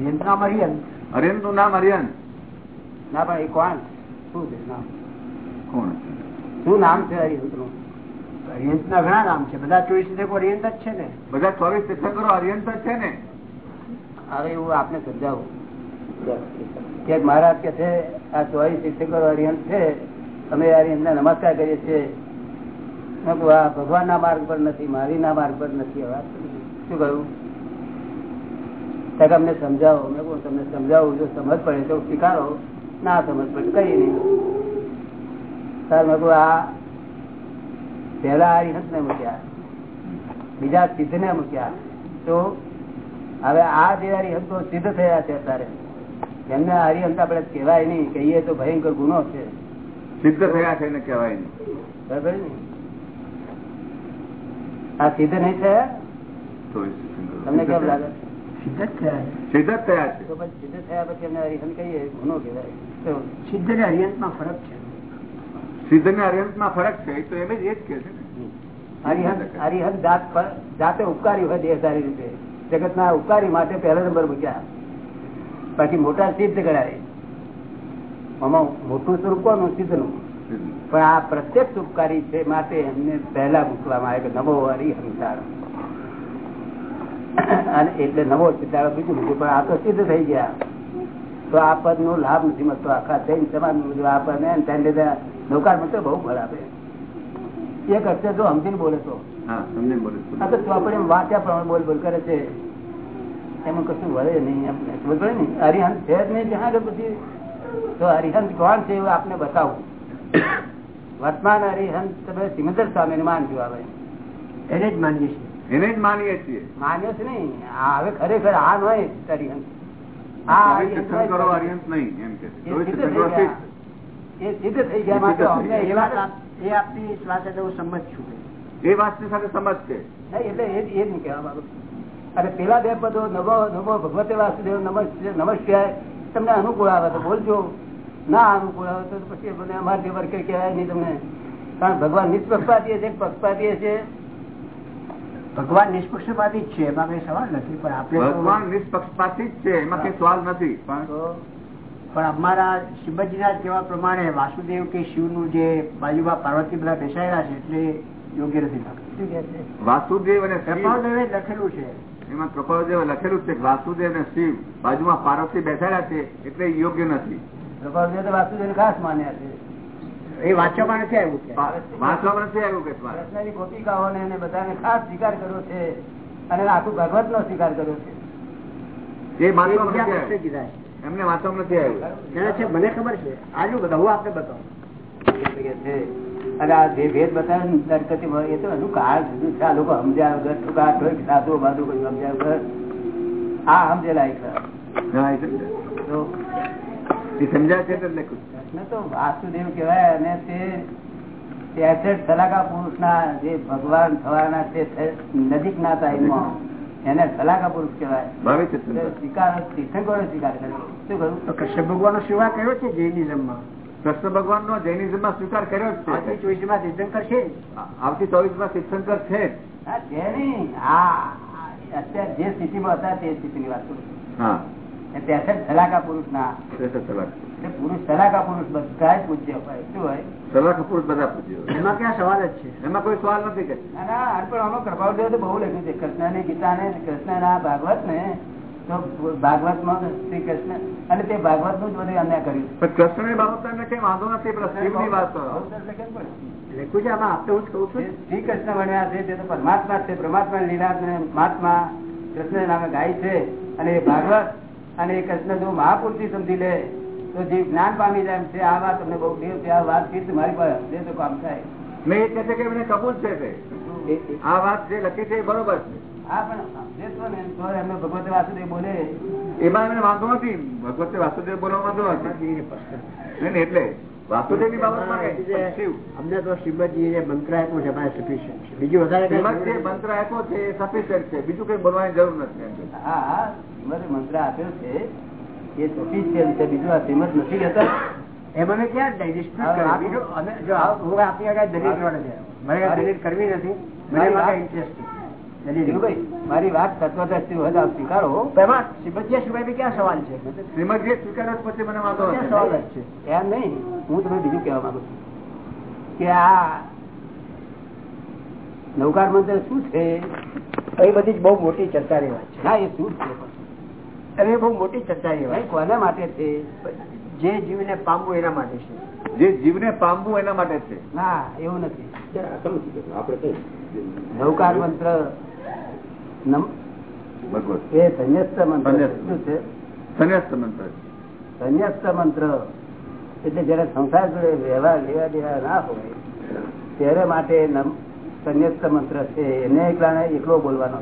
નામ અરિયંત અરિયંતનું નામ અરિયંત ના પણ એ કોણ? શું છે નામ? કોણ શું નામ છે અરિયંતનું ઘણા નામ છે. બધા ચોવીસ તીર્થંકરો અરિયંત જ છે ને? બધા ચોવીસ તીર્થંકરો અરિયંત જ છે ને? હવે એવું આપને સમજાવું. કે મહારાજ કે છે આ ચોવીસ શિક્ષકો અરિયંત છે. અમે હરિયંત ને નમસ્કાર કરીએ છીએ. ભગવાન ના માર્ગ પર નથી મારી ના માર્ગ પર નથી. શું કહ્યું? અમને સમજાવો મેં કહું તમને સમજાવું જો સમજ પડે તો સ્વીકારો ના સમજ પડે કઈ નહીં. સર મેં કહું આ પેલા હરિહંત ને મૂક્યા બીજા સિદ્ધ ને મૂક્યા. તો હવે આ જે હરિહંતો સિદ્ધ થયા છે અત્યારે. એમને હરિહંત આપણે કહેવાય નહીં કહીએ તો ભયંકર ગુનો છે. સિદ્ધ થયા છે કહેવાય નહીં. બરાબર ને? આ સિદ્ધ નહીં થયા? તમને કેમ લાગે? સિદ્ધ થયા સિદ્ધ થયા છે. તો પછી સિદ્ધ થયા પછી એમને હરિહંત કહીએ ગુનો કહેવાય. સિદ્ધ ને અરિયંતમાં ફરક છે. સિદ્ધ ને અરિયંતમાં ફરક છે તો એમ જ એ જ કે છે ને. હરિહંત હરિહંત જાત જાતે ઉપકારી હોય દેહધારી રીતે. જગત ના ઉપકારી માટે પહેલા નંબર મૂક્યા. પછી મોટા સિદ્ધ ગણાય. આમાં મોટું સ્વરૂપ કોનું? સિદ્ધનું પણ આ પ્રત્યક્ષ ઉપકારી છે માટે એમને પહેલા મૂકવામાં આવે કે નમો હરિહંસાર અને એટલે નવો સિદ્ધારો બીજું બીજું પણ આ તો સિદ્ધ થઈ ગયા. તો આ પદ નો લાભ નથી મળતો આખા થઈને સમાજ આ પદ ને તેને લીધે નૌકાર મળતો બહુ ખરાબ એક અક્ષર તો સમજીને બોલે તો. હા સમજે બોલે આ તો ચોપડી વાંચ્યા પ્રમાણે બોલ બોલ કરે છે. એમાં કશું વળે નહીં આપણે ખબર પડે ને હરિહંત છે જ નહીં ત્યાં પછી તો હરિહંત કોણ છે એવું આપને બતાવું. વર્તમાન હરિહંત તમે સિમંદર સ્વામી ને માનજો આવે. એને જ માનીએ છીએ. એને જ માનીએ છીએ માન્યો છે નહીં હવે ખરેખર આ નય હરિહંત આ ચોવીસ હરિહંત તીર્થંકરો નય. અરિયંત નહીં એમ કે એ ચોવીસ સિદ્ધ થઈ તીર્થંકરો ગયા. સિદ્ધ. એ સિદ્ધ થઈ ગયા માટે અમને એ એવા વાત આપ- એ આપની વાત સાથે હું સંમત છું એ વાતની સાથે સમજ છે નહીં, એટલે એ જ- એ જ હું કહેવા માંગુ છું. અને પેલા બે પદો નમો નવો ભગવતે વાસુદેવ નમસ્કાર તમને અનુકૂળ આવે તો બોલજો ના અનુકૂળ આવે તો પછી મને અમારે જે વર્ગ કહેવાય નહીં તમને કારણ ભગવાન નિષ્પક્ષપાતીય છે પક્ષપાતીય છે ભગવાન નિષ્પક્ષપાતી જ છે એમાં કઈ સવાલ નથી પણ આપણે ભગવાન નિષ્પક્ષપાતી જ છે એમાં કઈ સવાલ નથી પણ અમારા શિવજીના કહેવા પ્રમાણે વાસુદેવ કે શિવનું જે બાજુમાં પાર્વતી બધા બેસાયેલા છે એટલે યોગ્ય નથી વાસુદેવ અને કૃપાદેવે લખેલું છે. એમાં કૃપાદેવ લખેલું છે કે વાસુદેવ અને શિવ બાજુમાં પાર્વતી બેસાયેલા છે એટલે યોગ્ય નથી. કૃપાદેવ તો વાસુદેવ ખાસ માન્યા છે. એ વાંચવામાં નથી આવ્યું છે વાંચવામાં નથી આવ્યું કે કૃષ્ણની ગોપિકાઓને એને બધાને ખાસ સ્વીકાર કર્યો છે અને આખું ભગવત નો સ્વીકાર કર્યો છે. એ એ વાંચવામાં બીજા નથી પુસ્તકે આવ્યું. કીધા. છે એમને વાંચવામાં નથી આવ્યું. છે મને ખબર છે. આજુ બધા હું આપને બતાવું. અને આ જે ભેદ બતાવે એ તો કારણ જુદું છે. આ લોકો સમજ્યા વગર ઠુકા ઠોક સાધુ બાધુ કોઈ સમજ્યા વગર? આ સમજેલા એક એ સમજાય. તો એ સમજાય છે એટલે લખ્યું છે. કૃષ્ણ તો વાસુદેવ કહેવાય અને તે તેસઠ સલાકા પુરુષ ના જે ભગવાન થવાના તે નજીક ના થાય એને સલાકા પુરુષ કહેવાય. સ્વીકાર તીર્થંકરોએ સ્વીકાર કર્યો. શું કહ્યું? તો કૃષ્ણ ભગવાન નો સેવા કર્યો છે જૈનિઝમમાં? કૃષ્ણ ભગવાન નો જૈનિઝમમાં સ્વીકાર કર્યો છે. આવતી ચોવીસમાં તીર્થંકર છે આવતી ચોવીસમાં તીર્થંકર છે જ. હા અત્યારે જે સ્થિતિમાં હતા તે સ્થિતિની વાત કરું હા. તેસઠ સલાકા પુરુષ ના શ્રેષ્ઠ સલાહ એટલે પુરુષ સલાકા પુરુષ બધા જ પૂજ્ય હોય. શું પુરુષ બધા પૂજ્યો એમાં ક્યાં સવાલ જ છે? એમાં કોઈ સવાલ નથી કે. ના ના આ પણ આમાં પ્રભાવદેવ તો બહુ લખ્યું છે. કૃષ્ણની ગીતા ને કૃષ્ણ ના ભાગવત ને તો ભાગવતમાં શ્રી કૃષ્ણ અને તે ભાગવતનું જ બધું અન્યાય કર્યું. પણ કૃષ્ણની બાબત તમને કઈ વાંધો નથી પ્રશ્ન શિવની વાત. લખ્યું છે આમાં આપણે હું કહું છું. શ્રી કૃષ્ણ બન્યા છે તે તો પરમાત્મા છે. પરમાત્મા લીલા ને મહાત્મા કૃષ્ણ નામે ગાય છે. અને એ ભાગવત અને એ કૃષ્ણ જો મહાપુરુષથી સમજી લે તો જે જ્ઞાન પામી જાય છે આ વાત તમને બહુ દેવ છે આ વાત કીર્તિ મારી પાસે જે તો કામ થાય. મેં એ કહે છે કે એમને કબૂલ છે આ વાત જે લખી છે એ બરોબર છે. હા પણ એમને ભગવત વાસુદેવ બોલે. એમાં એમને વાંધો નથી. ભગવતે વાસુદેવ બોલવા વાંધો નથી. એટલે વાસુદેવ બાબતમાં અમને તો શ્રીમદજી મંત્ર આપ્યો છે અમારે સફિશિયન્ટ છે. બીજું વધારે જે મંત્ર આપ્યો છે એ sufficient છે. બીજું કઈ બોલવાની જરૂર નથી હા હા. શ્રીમદ મંત્ર આપ્યો છે એ સફિશિયન્ટ છે. બીજું આ શ્રીમદ નથી લેતા એ મને ક્યાં જો હું આપની આગળ દલીલ કરવા નથી મારે આ દલીલ કરવી નથી. મને ઇન્ટરેસ્ટ મારી વાત તત્વદ્રષ્ટિ હોય સ્વીકારો એમાં શ્રીમદજી સિવાય ક્યાં સવાલ છે? શ્રીમદજી સ્વીકાર પછી મને વાંધો સવાલ જ છે? એમ નહીં હું તમને બીજું કહેવા માંગુ છું કે આ નૌકાર મંત્ર શું છે? એ બધી બહુ મોટી ચર્ચાની વાત છે. હા એ શું છે? પણ? બહુ મોટી ચર્ચાની વાત ભાઈ, કોના માટે છે? જે જીવને પામવું એના માટે છે. જે જીવને પામવું એના માટે છે. ના એવું નથી. આપણે નૌકાર મંત્ર એ ધન્યસ્ત મંત્ર શું છે? સંન્યાસ્ત મંત્ર. ધન્યસ્ત મંત્ર. એટલે જયારે સંસાર જોડે વ્યવહાર લેવા દેવા ના હોય ત્યારે માટે સંન્યસ્ત મંત્ર છે. એને કારણે એકલો બોલવાનો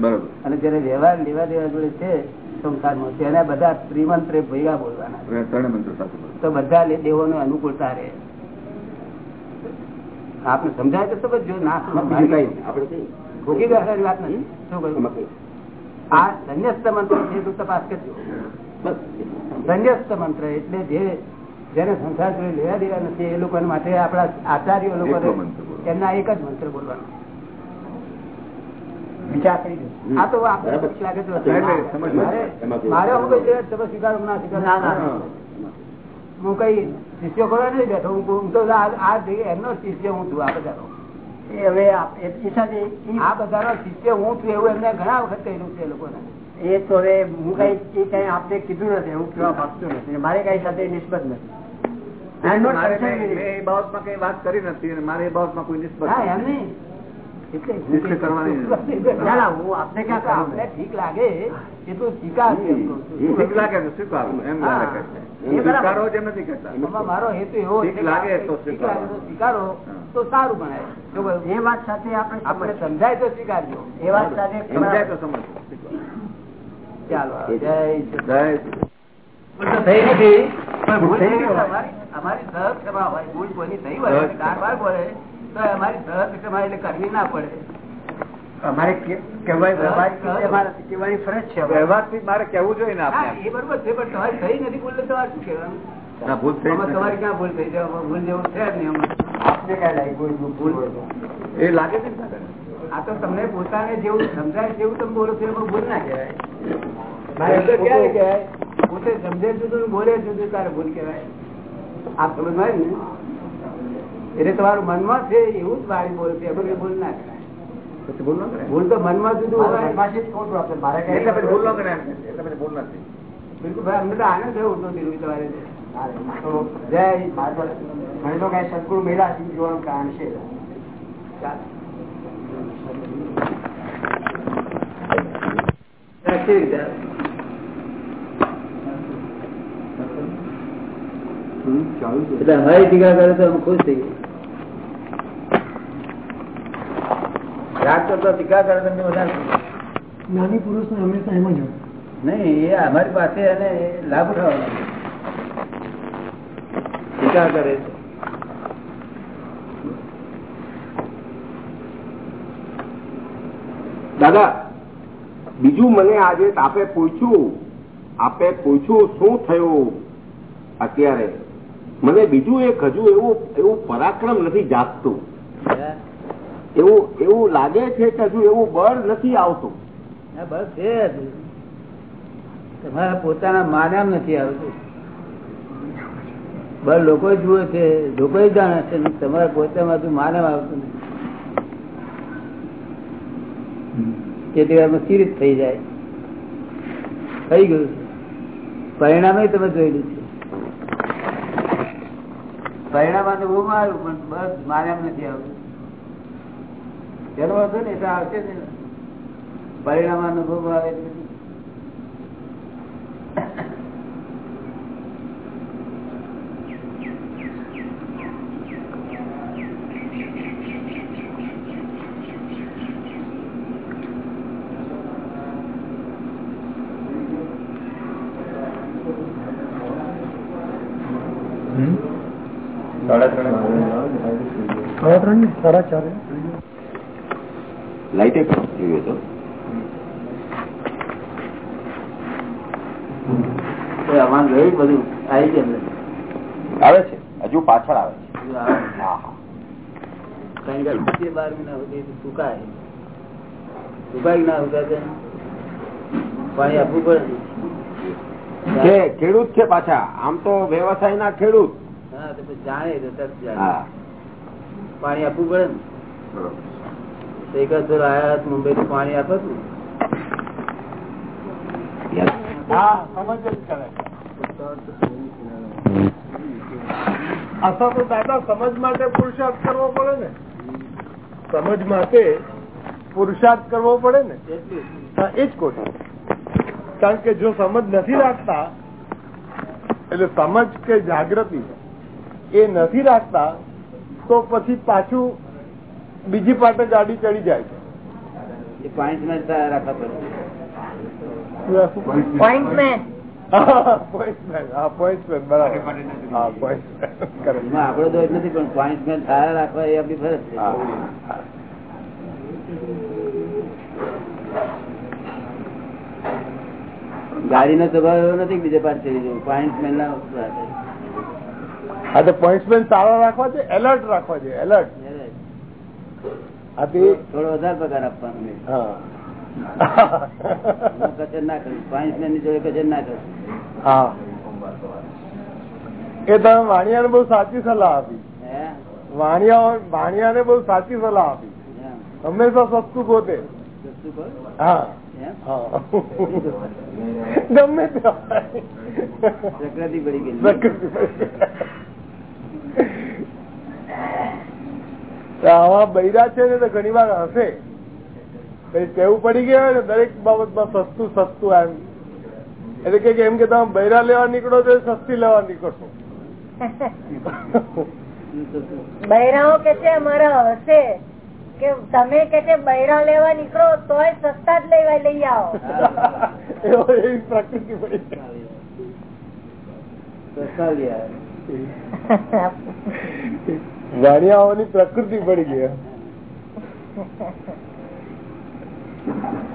બરોબર. અને જયારે વ્યવહાર લેવા દેવા જોડે છે સંસારમાં તેને બધા ત્રિમંત્રે ભેગા બોલવાના. તો બધા લે- દેવોને અનુકૂળતા રહે. આપણે સમજાય તો જો ના. આપણે કઈ બેસવાની વાત નથી. શું કહ્યું? આ ધન્યસ્ત મંત્ર છે તું તપાસ કરજો. ધન્યસ્ત મંત્ર એટલે જે જેને સંસાર જોડે લેવા દેવા નથી એ લોકો માટે આપણા આચાર્ય લોકો. એમના એક જ મંત્ર બોલવાનો. વિચાર કરી દો. આ તો મારે હું કઈ તમે સ્વીકારો ના સ્વીકારો? ના, ના, હું. કઈ શિષ્યો કરવા નહીં બેઠો. હું તો આ આ એમનો શિષ્ય હું છું આ બધાનો. એ હવે આપ- એ એ સાથે એ- આ બધાનો શિષ્ય હું છું એવું એમને ઘણા વખત કહેલું છે લોકોને. એ તો હવે હું કઈ કઈ આપને કીધું નથી હું કેવા માંગતો નથી. મારે કઈ સાથે નિસ્બત નથી. એ બાબતમાં કઈ વાત કરી નથી મારે એ બાબતમાં કોઈ નિસ્બત. એટલે કરવાની ના ના હું આપને ક્યાં ઠીક લાગે એટલું સ્વીકાર છે. એમ કહું છું. ઠીક લાગે તો સ્વીકારો એમ હા. લાગે. છે. એ બરાબર. સ્વીકારો જ નથી કહેતા મારો હેતુ એવો છે ઠીક કે લાગે તો સ્વીકારો. તો સારું ગણાય. એ વાત સાથે આપણે આપણે સમજાય તો સ્વીકારજો એ વાત સાથે સમજાય તો સમજ ચાલો જય થઈ નથી. અમારી સહજ ક્ષમા હોય ભૂલ કોઈની થઈ હોય બોલે તો અમારી સહજ ક્ષમા એટલે કરવી ના પડે. અમારે કહેવાની ફરજ છે. વ્યવહારથી મારે કેવું જોઈએ ને આપણે એ બરોબર છે પણ તમારે થઈ નથી ભૂલ તો તમારે શું કહેવાનું. તમારી ક્યાં ભૂલ થઈ જાય ભૂલ જેવું છે જ નહીં આપને કઈ લાગ્યું હોય ભૂલ? એ લાગે છે આ તો તમને પોતાને જેવું સમજાય જેવું તમે બોલો છો એમાં ભૂલ ના કહેવાય. પોતે સમજે જુદું બોલે જુદું તારે ભૂલ કહેવાય. આ સમજ હોય ને? એટલે તમારું મનમાં છે એવું જ વાળી બોલ છે એમાં ભૂલ ના કહેવાય. ભૂલ ન કરે ભૂલ તો મનમાં જુદું મારા હોય. મનમાંથી જ ખોટું આપણે. મારે એટલે પછી ભૂલ ન કરે એટલે પછી ભૂલ નથી. બિલકુલ ભાઈ અમને તો આનંદ થયો ઉઠો દીધું તમારે. તો જય મારે મને તો કઈ સદગુરુ મેળા સિંહ જોવાનું કારણ છે. ચાલો. એટલે અમારી ટીકા કરે તો ખુશ થઈ ગયા રાગ કરતો ટીકા કરે તો વધારે. જ્ઞાની પુરુષ ને હંમેશા એમ જ નહીં એ અમારી પાસે એને લાભ ઉઠાવવાનો ટીકા કરે છે. દાદા બીજું મને આજે આપે પૂછ્યું. આપે પૂછ્યું શું થયું અત્યારે? મને બીજું એક હજુ એવું એવું પરાક્રમ નથી જાગતું. એવું એવું લાગે છે કે હજુ એવું બળ નથી આવતું. બળ છે. તમારા પોતાના માન્યામ નથી આવતું. બસ લોકો જુએ છે, લોકો જાણે છે તમારા પોતામાં માનવ આવતું નથી. કેટલી વારમાં સ્થિર થઈ જાય. થઈ ગયું પરિણામે તમે જોયેલું છે. પરિણામ અનુભવમાં આવ્યું પણ બસ માન્યામ નથી આવતું. ચલો હતો ને એટલે આવશે ને પરિણામ અનુભવ આવે સાડા ત્રણ. સાડા જોયું આવી જાય અંદર. આવે છે. હજુ પાછળ આવે છે. બાર મહિના સુધી સુકાય. ના પાણી આપવું પડે. ખેડૂત છે પાછા આમ તો વ્યવસાય ના ખેડૂત. હા તો જાણે પાણી આપવું પડે ને. તો એક જ આયા મુંબઈ થી પાણી આપે તો સમજ માટે પુરુષાર્થ કરવો પડે ને? સમજ માટે પુરુષાર્થ કરવો પડે ને? કારણ કે જો સમજ નથી રાખતા, એટલે સમજ કે જાગૃતિ એ નથી રાખતા, તો પછી પાછું બીજી પાટે ગાડી ચડી જાય છે એ પાણી રાખવા પડે પોઈન્ટમેન હા, પોઈન્ટમેન. હા, પોઈન્ટમેન, બરાબર. હા, પોઈન્ટમેન. correct. એમાં આપણો દોષ નથી પણ પોઈન્ટમેન્ટ સારા રાખવા એ આપણી ફરજ છે. ગાડી નો સ્વભાવ એવો નથી કે બીજે પાસ ચડી જવું પોઈન્ટ મેન ના હા તો પોઈન્ટમેન્ટ સારા રાખવા છે એલર્ટ રાખવા છે એલર્ટ આથી થોડો વધારે પગાર આપવાનો હા. કચેર ના કરું. પોઈન્ટની જોડે કચેર ના કરું. હા. એ તમે વાણિયાને બહુ સાચી સલાહ આપી. વાણિયા વાણિયા ને બહુ સાચી સલાહ આપી. હંમેશા સસ્તું કહો? હા. ગમે પ્રકૃતિ પડી ગઈ પ્રકૃતિ આવા બૈરા છે ને તો ઘણી વાર હશે. કેવું પડી ગયા હોય ને દરેક બાબતમાં સસ્તું સસ્તું એમ. એટલે કે એમ કે તમે બૈરા લેવા નીકળો તો સસ્તી લેવા નીકળો બૈરાઓ કે છે અમારા હશે. કે તમે કે છે બૈરા લેવા નીકળો તોય સસ્તા જ લેવા લઈ આવો. એવો એવી પ્રકૃતિ પડી સસ્તા લઈ આવે. વાણિયાઓની પ્રકૃતિ પડી ગઈ.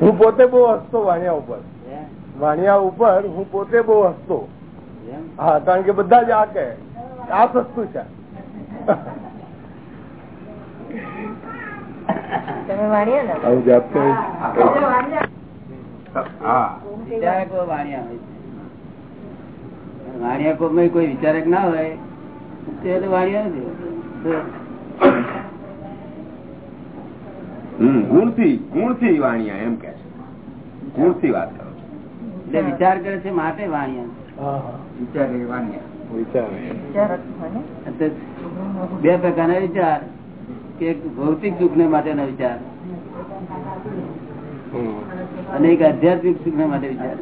હું પોતે બહુ હસતો વાણિયા ઉપર? વાણિયા ઉપર હું પોતે બહુ હસતો. હા કારણ કે બધા જ આ કે આ સસ્તું છે. તમે વાણિયા ને? જાતે વાણિયા કોઈ વિચારક ના હોય? ગુણથી ગુણથી વાણિયા એમ કે છે. ગુણથી વાત કરો. એટલે વિચાર કરે છે માટે વાણિયા. વિચાર એ વાણિયા બે પ્રકારના વિચાર. કે ભૌતિક સુખ ને માટેનો વિચાર. અને એક આધ્યાત્મિક સુખ ને માટે વિચાર.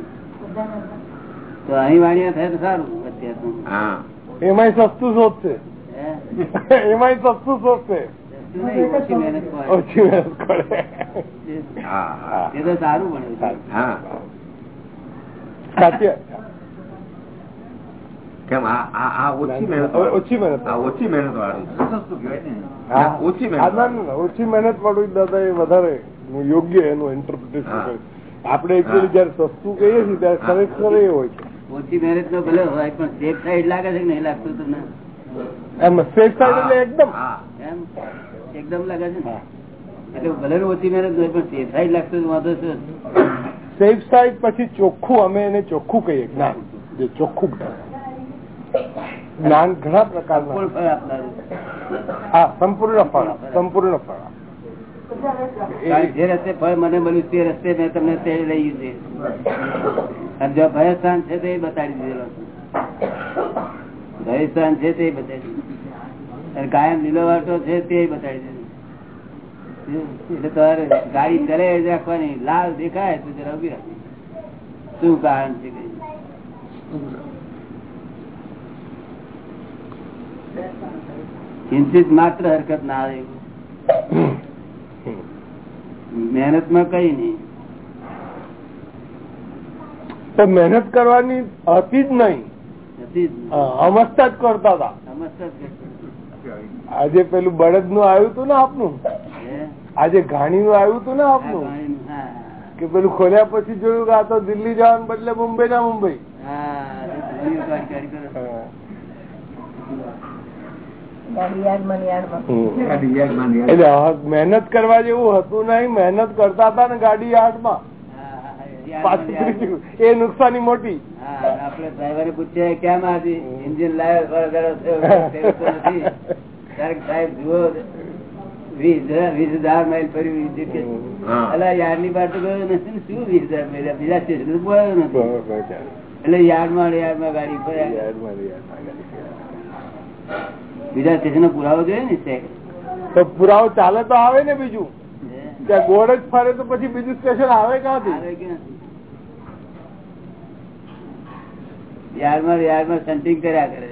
તો અહીં વાણિયા થાય તો સારું હા. એમાંય સસ્તું શોધશે? એમાંય સસ્તું શોધશે. ઓછી મહેનત કરે. એ તો સારું સાચી કેમ આ ઓછી મહેનત. ઓછી મહેનત. ઓછી મહેનત વાળું. ઓછી મહેનત ઓછી મહેનત વાળું દાદા એ વધારે યોગ્ય એનું ઇન્ટરપ્રિટેશન. આપણે એકચુઅલી જયારે સસ્તું કહીએ છીએ ત્યારે ખરેખર એ હોય છે. ઓછી મહેનત નો ભલે હોય પણ સેફ સાઈડ લાગે છે કે નહીં લાગતું તમને? એમ સેફ સાઈડ એટલે એકદમ. એમ એકદમ લાગે છે ને? એટલે ભલે ઓછી મહેનત હોય પણ સેફ સાઈડ લાગતું વાંધો છે. સેફ સાઈડ પછી ચોખ્ખું અમે એને ચોખ્ખું કહીએ જ્ઞાન. જે ચોખ્ખું જ્ઞાન. ઘણા પ્રકારના. હા સંપૂર્ણ ફળ સંપૂર્ણ ફળ. જે રસ્તે ફળ મને મળ્યું તે રસ્તે મેં તમને તે લઈ છે જો ભયસ્થાન છે તે બતાડી દીધેલો ભયસ્થાન છે તે બતાવી કાયમ લીલો વાટો છે તે બતાડી દીધું. એટલે તમારે ગાડી ચલે રાખવાની, લાલ દેખાય તો જરા ઊભી રાખી શું કારણ છે કઈ માત્ર હરકત ના આવે મહેનતમાં કઈ તો મહેનત કરવાની હતી જ નહીં. અમસ્તા જ કરતા હતા. આજે પેલું બળદનું આવ્યું હતું ને આપનું? આજે ઘાણી નું આવ્યું હતું ને આપનું? કે પેલું ખોલ્યા પછી જોયું કે આ તો દિલ્હી જવાનું બદલે મુંબઈ ના મુંબઈ હા, એ ઘણી કાઢી કાઢી કરે. યાર્ડમાં ને યાર્ડમાં. હમ. ગાડી યાર્ડમાં ને એટલે મહેનત કરવા જેવું હતું નહીં મહેનત કરતા હતા ને ગાડી. પાછું ફરી એ નુકસાની મોટી. આપડે ડ્રાઈવરે પૂછ્યા કેમ આજે ત્યારે સાહેબ જુઓ વીસ હજાર માઇલ ફર્યું હા. યાર્ડની બાર તો ગયો નથી શું વીસ હજાર માઇલ? બીજા સ્ટેશન ગયો નથી. એટલે યાર્ડમાં ને યાર્ડમાં ગાડી ફર્યા. બીજા સ્ટેશન પુરાવો જોઈએ ને તો? પુરાવો ચાલે તો આવે ને બીજું. ત્યાં ગોળ જ ફરે તો પછી બીજું સ્ટેશન આવે ક્યાંથી? સેન્ટિંગ કર્યા કરે.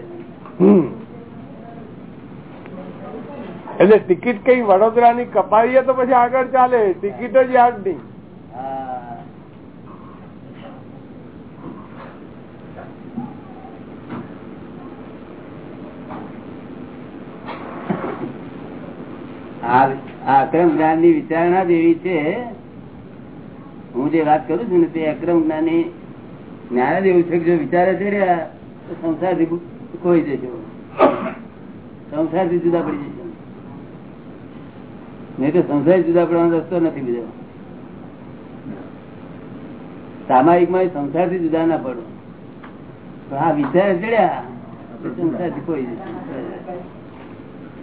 એટલે ટિકિટ કઈ વડોદરા ની કપાઈએ તો પછી આગળ ચાલે ટિકિટ જ યાદ નહીં હા આ આ અક્રમ જ્ઞાનની વિચારણા જેવી છે. હું જે વાત કરું છું ને તે અક્રમ જ્ઞાનની જ્ઞાન જ એવું છે જો વિચારે છે તો સંસારથી કોઈ જશો. સંસારથી જુદા પડી જશો. નહીં તો સંસાર જુદા પડવાનો રસ્તો નથી બીજો. સામાયિકમાં સંસારથી જુદા ના પડો. તો આ વિચાર ચડ્યા તો સંસારથી કોઈ જશે.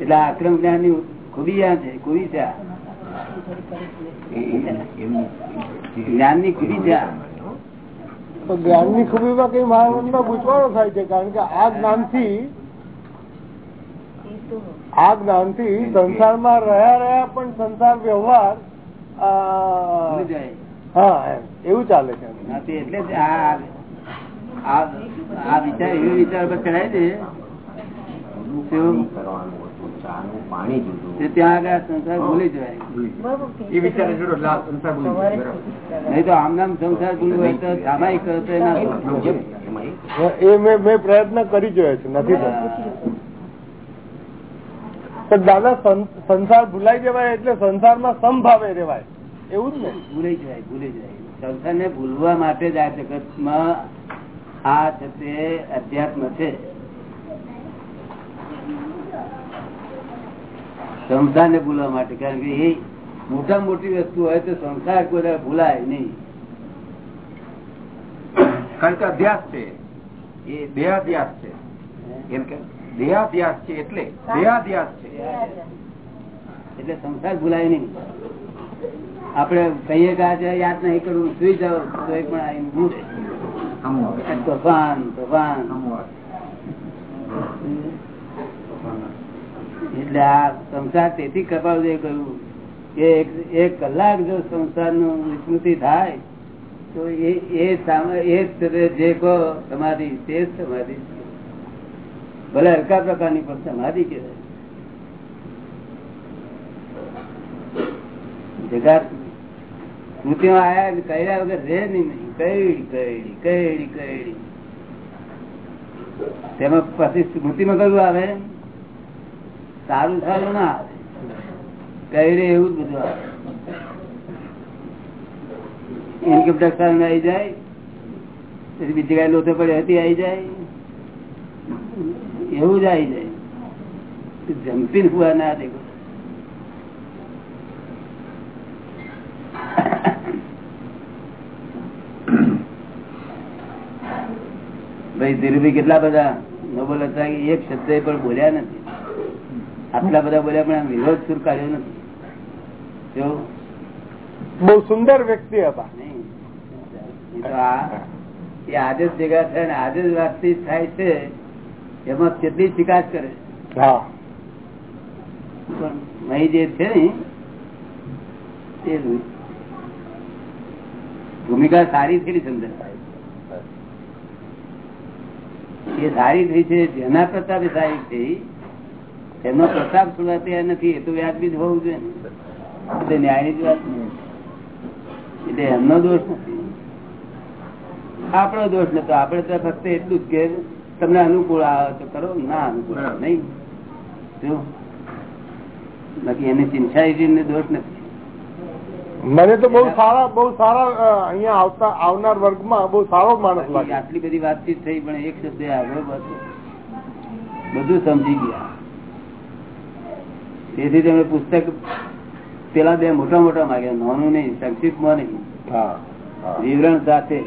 એટલે આક્રમ જ્ઞાનની ખૂબી આ છે ખૂબી છે આ. જ્ઞાનની ખૂબી છે કઈ તો માં ગૂંચવાડો થાય છે કારણ કે આ જ્ઞાનથી આ જ્ઞાનથી સંસારમાં રહ્યા રહ્યા પણ સંસાર વ્યવહાર. હા એવું ચાલે છે એટલે આ વિચાર એવો વિચાર પર ચડાય છે? પાણી જુદું ત્યાં આગળ સંસાર ભૂલી જવાય. સંસાર. નહીં તો આમ નામ સંસાર ભૂલવું હોય તો સામાયિક કરો એના એ મેં મેં પ્રયત્ન કરી જોયો છે નથી થતો દાદા સંસાર ભૂલાઈ જવાય એટલે સંસારમાં સમભાવે રેવાય એવું જ ને? ભૂલી જાય ભૂલી જાય સંસારને ભૂલવા માટે જ આ જગતમાં આ છે તે અધ્યાત્મ છે. સંસારને ભૂલવા માટે. કારણ કે એ મોટા મોટી વસ્તુ હોય તો સંસાર કોઈ ભૂલાય નહીં. કારણ કે અભ્યાસ છે. એ દેહાધ્યાસ છે. એમ કે દેહાધ્યાસ છે એટલે દેહાધ્યાસ છે. એટલે સંસાર ભૂલાય નહીં. આપણે કહીએ કે આજે યાદ નહીં કરવું સુઈ જાવ તો એ પણ આવીને ભૂલે તોફાન તોફાન. એટલે આ સંસાર તેથી કપાળદેવ કહ્યું, કે એક- કલાક જો સંસારનું વિસ્મૃતિ થાય, તો એ જ કહો, સમાધિ તે જ સમાધિ ભલે હલકા પ્રકારની પણ સમાધિ કહેવાય. જગત સ્મૃતિમાં આયા કર્યા વગર રહે નહીં નહીં. કઈડી કઈડી કઈડી. તેમાં પછી સ્મૃતિમાં કયું આવે? સારું સારું ના કહી રે એવું જ બધું ઇન્કમ ટેક્સ આવી જાય, પછી બીજી કઈ લોથે પડે, હતી આવી જાય. એવું જ આવી જાય. જમતી હુआ ના દેખો ભાઈ, ધીરુભાઈ કેટલા બધા નોબલ હતા એક શબ્દ પણ બોલ્યા નથી. આટલા બધા બોલ્યા પણ વિરોધ સુર કાઢ્યો નથી. જો બહુ સુંદર વ્યક્તિ હતા. એ આજે જ ભેગા થાય ને આજે જ વાતચીત થાય છે એમાં કેટલી શિકાયત કરે હા. જે છે ને ભૂમિકા સારી થઈ થાય એ સારી થઈ છે જેના પ્રતાપે સારી થઈ એમનો પ્રતાપ છોડવા તૈયાર નથી એ તો વ્યાજબી જ હોવું જોઈએ ને. એટલે ન્યાયની જ વાત નહીં. એટલે એમનો દોષ નથી. આપણો દોષ નતો આપણે તો ફક્ત એટલું જ કે તમને અનુકૂળ આવે તો કરો ના અનુકૂળ નહીં. જો. બાકી એની સિન્સાઇટી દોષ નથી. મને તો બહુ સારા બહુ સારા અહીંયા આવતા આવનાર વર્ગમાં બહુ સારો માણસ લાગે. આટલી બધી વાતચીત થઈ પણ એક શબ્દ આગળ બધું બધું સમજી ગયા. તેથી તેમણે પુસ્તક પેલા બે મોટા મોટા માગ્યા. નાનું નહીં સંક્ષિપ્તમાં નહીં. વિવરણ સાથે.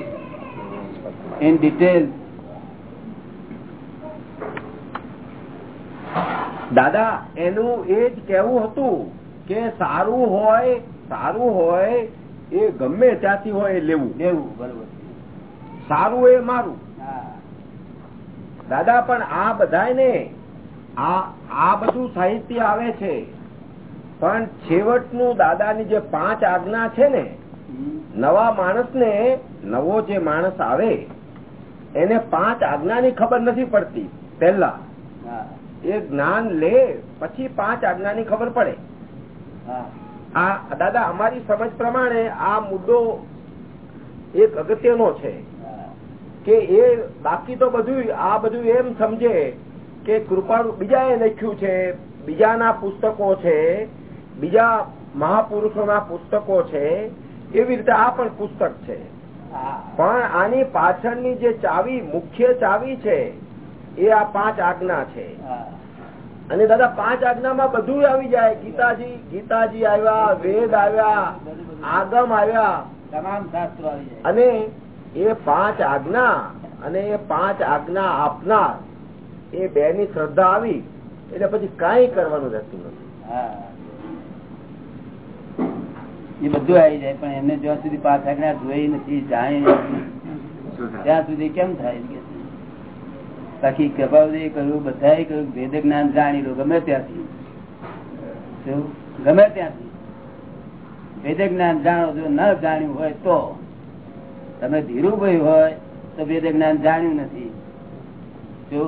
ઇન ડિટેલ દાદા એનું એ જ કેવું હતું કે સારું હોય સારું હોય એ ગમે ત્યાંથી હોય લેવું. લેવું બરોબર. સારું એ મારું. દાદા પણ આ બધાને આ આ બધું સાહિત્ય આવે છે. પણ છેવટનું દાદાની જે પાંચ આજ્ઞા છે ને. નવા માણસને નવો જે માણસ આવે એને પાંચ આજ્ઞાની ખબર નથી પડતી. પહેલા. એ જ્ઞાન લે પછી પાંચ આજ્ઞાની ખબર પડે. આ દાદા અમારી સમજ પ્રમાણે આ મુદ્દો એક અગત્યનો છે. કે એ બાકી તો બધું આ બધું એમ સમજે કે કૃપાળુ બીજા લખ્યું છે બીજાના પુસ્તકો છે બીજા મહાપુરુષોના પુસ્તકો છે એવી રીતે આ પણ પુસ્તક છે. પણ આની પાછળની જે ચાવી મુખ્ય ચાવી છે એ આ પાંચ આજ્ઞા છે. અને દાદા પાંચ આજ્ઞામાં બધું આવી જાય. ગીતાજી ગીતાજી આવ્યા વેદ આવ્યા આગમ આવ્યા. તમામ શાસ્ત્રો અને એ પાંચ આજ્ઞા અને એ પાંચ આજ્ઞા આપનાર એ બે ની શ્રદ્ધા આવી, એટલે પછી કઈ કરવાનું રહેતું નથી. એ બધું આવી જાય, પણ એમને જ્યાં સુધી પાસ જોઈ નથી, જાણી ત્યાં સુધી કેમ થાય બાકી કૃપાવદે કહ્યું બધા કહ્યું ભેદ જ્ઞાન જાણી લો, ગમે ત્યાંથી? ગમે ત્યાંથી. ભેદ જ્ઞાન જાણો, જો ન જાણ્યું હોય તો. તમે ધીરુભાઈ હોય તો ભેદ જ્ઞાન જાણ્યું નથી. જો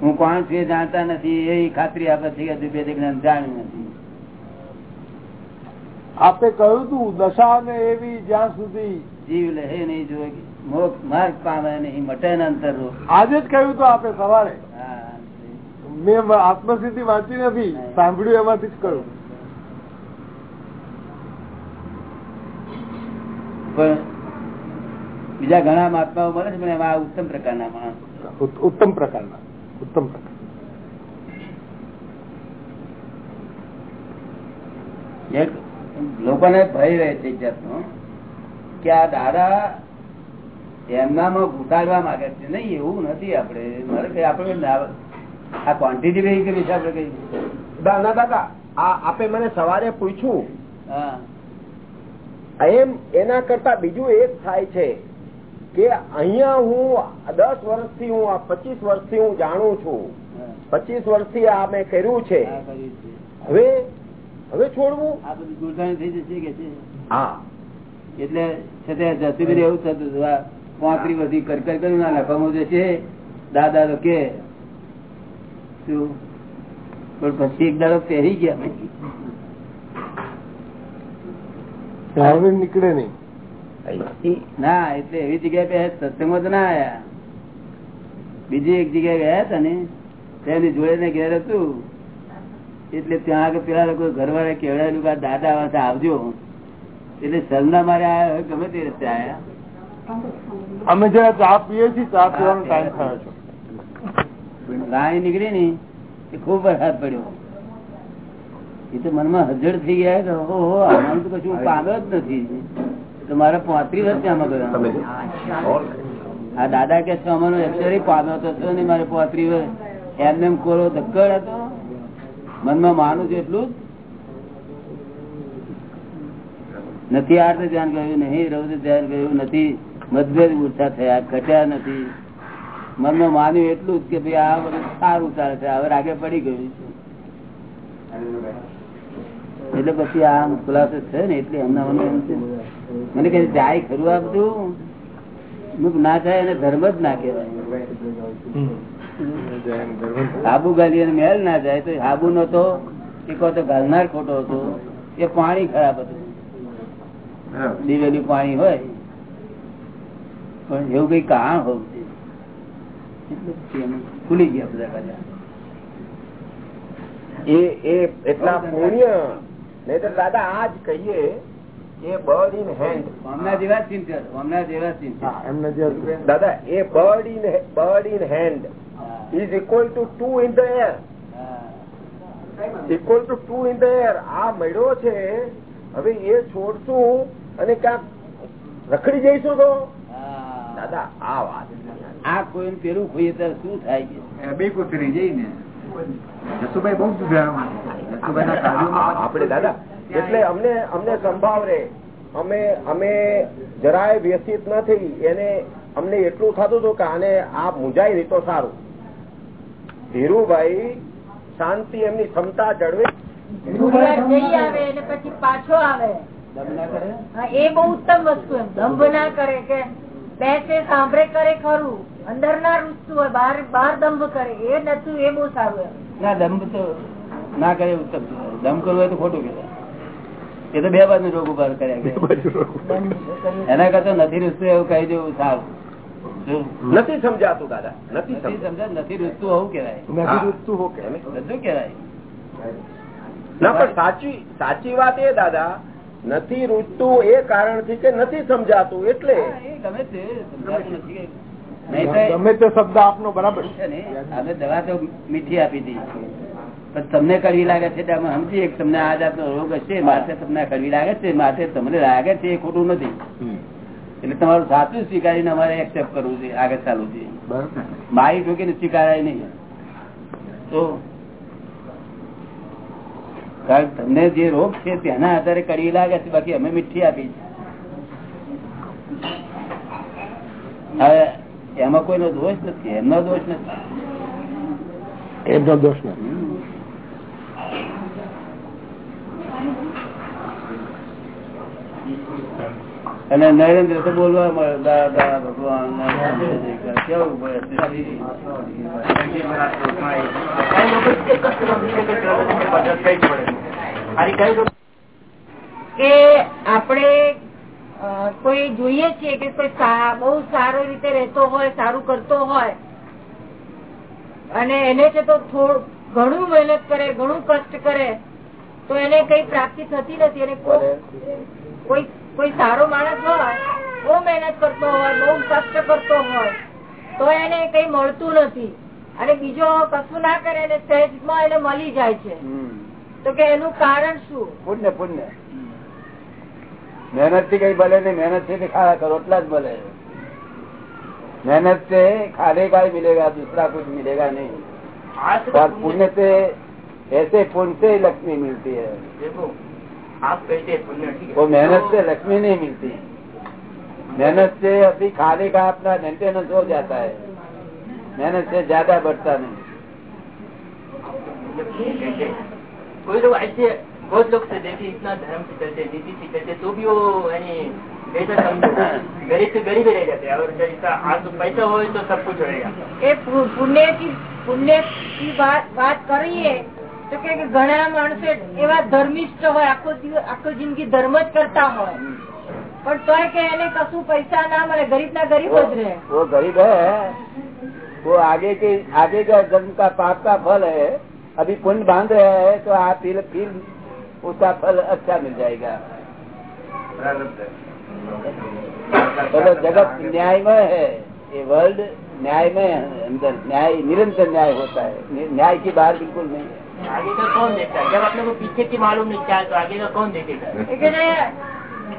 હું કોણ છું એ જાણતા નથી એ ખાતરી આપે છે કે જાણ્યું નથી. આપે કહ્યું તું દશા ને એવી જ્યાં સુધી. જીવ લે નહીં મોક્ષ માર્ગ પામે નહીં મટે ન અંતર. આજે જ કહ્યું તું આપે સવારે. મેં આત્મસિદ્ધિ વાંચી નથી સાંભળ્યું એમાંથી જ કહ્યું. પણ બીજા ઘણા મહાત્માઓ મળે છે પણ એમાં આ ઉત્તમ પ્રકારના માણસ. ઉત્તમ પ્રકારના. ઉત્તમ લોકોને ભય રહે છે એક જાતનો કે આ દાદા એમનામાં ઘૂંટાડવા માંગે છે નહીં એવું નથી આપણે મારે કઈ આપણે આ ક્વોન્ટિટી કઈ કરી છે આપણે કઈ ના દાદા આ આપે મને સવારે પૂછ્યું હા એમ એના કરતા બીજું એક થાય છે કે અહીંયા હું દસ વર્ષથી હું આ પચીસ વર્ષથી હું જાણું છું. પચીસ વર્ષથી આ મેં કર્યું છે. હવે હવે છોડવું? આ બધું ગુરધાણી થઈ જશે કે છે? હા. એટલે છતાં જતી બધી એવું થતું હતું. પાંત્રી બધી કર કર કર્યું ના નફામાં જશે દાદા તો કે શું? પણ પછી એક દાડો પહેરી ગયા નહીં. હવે નીકળે નહીં. ના એટલે એવી જગ્યાએ સત્સંગમાં તો ના આયા. બીજી એક જગ્યાએ ગયા હતા ને તેની જોડે ને ઘેર હતું. એટલે ત્યાં આગળ પેલા લોકો ઘરવાળા કેવડાયેલું કે દાદા વાસે આવજો. એટલે સરના મારે આવ્યા ગમે તે રસ્તે આવ્યા અમે જરા ચા પીએ છીએ ચા પીવાનો ટાઈમ થયો છે. ગાય નીકળી ને એ ખૂબ વરસાદ પડ્યો. એ તો મનમાં હજળ થઈ ગયા કે ઓહો આમાં તો કશું હું જ નથી. તો મારે પાંત્રીસ જ આમાં ગયો આ દાદા કે છે અમારો અક્ષરી પામ્યો હતો ને મારે પાંત્રીસ એમને એમ કોરો ધક્કડ હતો. મનમાં માનું છું એટલું જ. નથી આર્થ ધ્યાન ગયું નહીં રૌદ્ર ધ્યાન ગયું નથી મતભેદ ઉઠા થયા ઘટ્યા નથી. મનમાં માન્યું એટલું જ કે ભાઈ આ બધું સારું ચાલે છે હવે આગળ પડી ગયું. છે એટલે પછી આ ખુલાસો છે ને એટલે એમના મને એમ છે મને કહે જાય ખરું આ બધું? ના થાય અને ધર્મ જ ના કહેવાય. હાબુ ગાલી અને મેલ ના જાય તો હાબુ નો તો એ તો ગાલનાર ખોટો હતો. એ પાણી ખરાબ હતું. દિવેલું પાણી હોય. પણ એવું કઈ કારણ હોવું ખુલી ગયા બધા કાજા એ એ એટલા પુણ્ય નહીં તો દાદા આજ કહીએ એ બર્ડ ઇન હેન્ડ. હમણાં જેવા જેવા દાદા a bird in bird in hand. Is equal to two in the air equal to two in the air આ મળ્યો છે હવે એ છોડશું અને ક્યાંક રખડી જઈશું તો? દાદા આ વાત આ કોઈ પેલું ખોઈએ ત્યારે શું થાય છે? બે કોઈ જઈને જસુભાઈ બહુ સુધારવા આપણે દાદા એટલે અમને અમને સંભાવ રે અમે અમે જરાય વ્યસિત નથી. એને અમને એટલું થતું હતું કે આને આ મુંજાઈ તો સારું. ધીરુભાઈ શાંતિ એમની ક્ષમતા જળવે. ઘડિયાળ જઈ આવે અને પછી પાછો આવે. ના કરે? એ બહુ ઉત્તમ વસ્તુ એમ. દંભ ના કરે કે બેસે સાંભળે કરે ખરું. અંદર ના રૂસતું હોય બહાર બહાર દંભ કરે. એ નથી એ બહુ સારું એમ. ના દમ તો ના કરે ઉત્તમ. દમ કરવું હોય તો ખોટું કહેવાય. એ તો બે બાજુ રોગ ઊભા કર્યા એના કરતા નથી રૂસતું એવું કહી દેવું સારું. નથી સમજાતું દાદા. નથી સમજાતું. નથી રૂસતું હોવું કેવાય નથી રૂચતું હો કે બધું કહેવાય. ના પણ સાચી સાચી વાત એ દાદા. નથી રૂચતું એ કારણથી કે નથી સમજાતું એટલે. ગમે તે ગમે તે શબ્દ આપનો બરાબર. છે ને. અમે દવા તો મીઠી આપી હતી પણ તમને કડવી લાગે છે એટલે અમે સમજીએ કે તમને આ જાતનો રોગ હશે માટે તમને કડવી લાગે છે માટે તમને લાગે છે એ ખોટું નથી. એટલે તમારું સાચું સ્વીકારીને અમારે એક્સેપ્ટ કરવું છે આગળ ચાલવું છે. મારી ઠોકીને સ્વીકારાય નહીં. તો કારણ તમને જે રોગ છે તેના આધારે કડવી લાગે છે બાકી અમે મીઠી આપી છે. હવે એમાં કોઈનો દોષ નથી એમનો દોષ નથી. એમનો દોષ નથી. અને નરેન્દ્ર તો બોલવા મળે, દાદા ભગવાન કે આપણે કોઈ જોઈએ છીએ કે કોઈ બહુ સારો રીતે રહેતો હોય, સારું કરતો હોય, અને એને છે તો થોડું, ઘણું મહેનત કરે, ઘણું કષ્ટ કરે, તો એને કઈ પ્રાપ્તિ થતી નથી અને કોઈ કોઈ કોઈ સારો માણસ હોય બહુ મહેનત કરતો હોય બહુ કષ્ટ કરતો હોય તો એને કઈ મળતું નથી અને બીજો કશું ના કરે અને સહેજમાં એને મળી જાય છે તો કે એનું કારણ શું પુણ્ય પુણ્ય મહેનત થી કઈ ભલે નહીં મહેનત से खाया करो रोटला જ भले मेहनत से खाने का ही मिलेगा दूसरा कुछ मिलेगा नहीं और पुण्य से ऐसे पुण्य से ही लक्ष्मी मिलती है वो मेहनत से लक्ष्मी नहीं मिलती मेहनत से अभी खाली का अपना मेंटेनेंस हो जाता है मेहनत से ज्यादा बढ़ता नहीं कोई लोग ऐसे बहुत लोग से देखिए इतना धर्म से चलते नीति से चलते तो भी वो यानी गरीब से गरीब रह जाते हैं और आज तो पैसा हो तो सब कुछ रहेगा पुण्य की पुण्य की बात बात करिए તો કે ઘણા માણસો એવા ધર્મિષ્ઠ હોય આખો દિવસ આખો જિંદગી ધર્મ જ કરતા હોય પણ તોય કે એને કશું પૈસા ના મળે ગરીબ ના ગરીબ वो, જ રહે वो गरीब है वो आगे के आगे का जन्म का पाप का फल है अभी पुण्य बांध रहे हैं तो आप फिर फिर उसका फल अच्छा मिल जाएगा चलो जगत न्यायमय है ये वर्ल्ड न्यायमय है अंदर न्याय निरंतर न्याय होता है न्याय की बाहर बिल्कुल नहीं है आगे का कौन देखता है जब अपने को पीछे की मालूम नहीं क्या तो आगे का कौन देखेगा